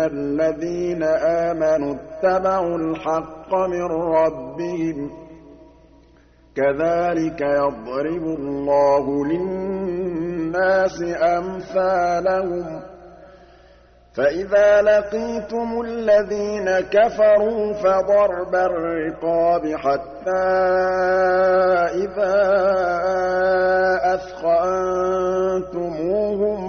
الذين آمنوا اتبعوا الحق من ربهم كذلك يضرب الله للناس أمثالهم فإذا لقيتم الذين كفروا فضرب الرقاب حتى إذا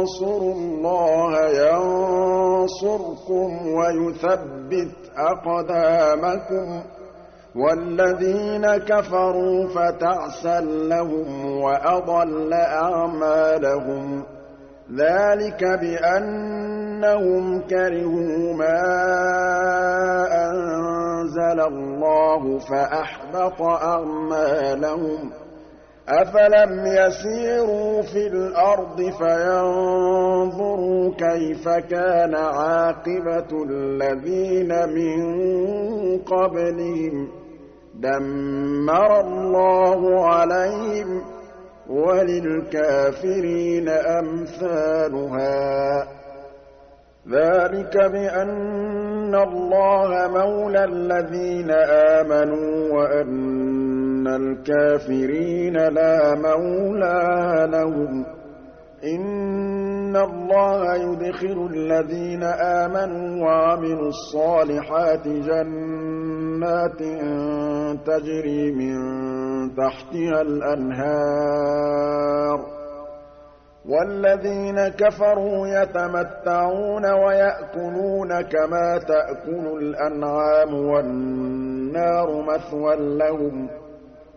تنصروا الله ينصركم ويثبت أقدامكم. والذين كفروا فتعسا لهم وأضل أعمالهم. ذلك بأنهم كرهوا ما أنزل الله فأحبط أعمالهم. أفلم يسيروا في الأرض فينظروا كيف كان عاقبة الذين من قبلهم دمر الله عليهم وللكافرين أمثالها ذلك بأن الله مولى الذين آمنوا وأن الكافرين لا مولى لهم. إن الله يدخل الذين آمنوا وعملوا الصالحات جنات تجري من تحتها الأنهار. والذين كفروا يتمتعون ويأكلون كما تأكل الأنعام والنار مثوى لهم.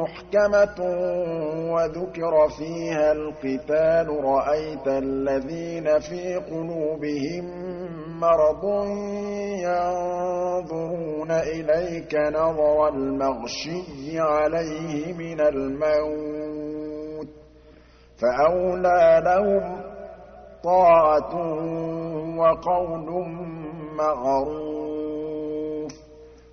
مُّحْكَمَةٌ وَذُكِرَ فِيهَا الْقِتَالُ رَأَيْتَ الَّذِينَ فِي قُلُوبِهِم مَّرَضٌ يَنظُرُونَ إِلَيْكَ نَظَرَ الْمَغْشِيِّ عَلَيْهِ مِنَ الْمَوْتِ ۖ فَأَوْلَىٰ لَهُمْ طَاعَةٌ وَقَوْلٌ مَّعْرُوفٌ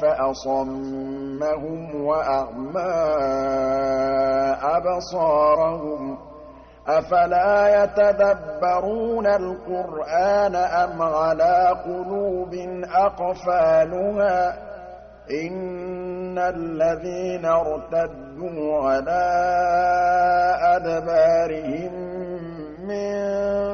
فَأَصَمَّهُمْ وَأَعْمَىٰ أَبْصَارَهُمْ ۖ. أَفَلَا يَتَدَبَّرُونَ الْقُرْآنَ أَمْ عَلَىٰ قُلُوبٍ أَقْفَالُهَا ۚ؟ إِنَّ الَّذِينَ ارْتَدُّوا عَلَىٰ أَدْبَارِهِم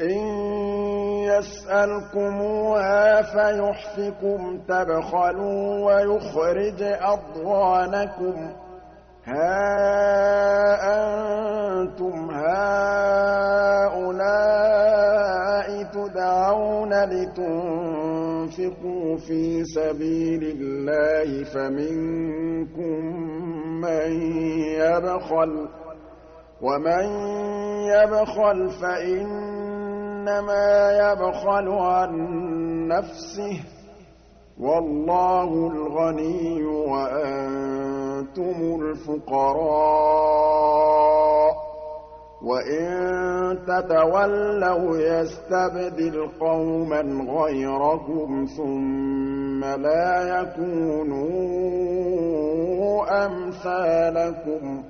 إِن يَسْأَلْكُمُوهَا فَيُحْفِكُمْ تَبْخَلُوا وَيُخْرِجْ أَضْغَانَكُمْ. هَا أَنتُمْ هَٰؤُلَاءِ تُدْعَوْنَ لِتُنفِقُوا فِي سَبِيلِ اللَّهِ فَمِنكُم مَّن يَبْخَلُ ۖ وَمَن يَبْخَلْ فَإِنَّمَا يَبْخَلُ عَن نَّفْسِهِ ۚ وَاللَّهُ الْغَنِيُّ وَأَنتُمُ الْفُقَرَاءُ ۚ وَإِن تَتَوَلَّوْا يَسْتَبْدِلْ قَوْمًا غَيْرَكُمْ ثُمَّ لَا يَكُونُوا أَمْثَالَكُم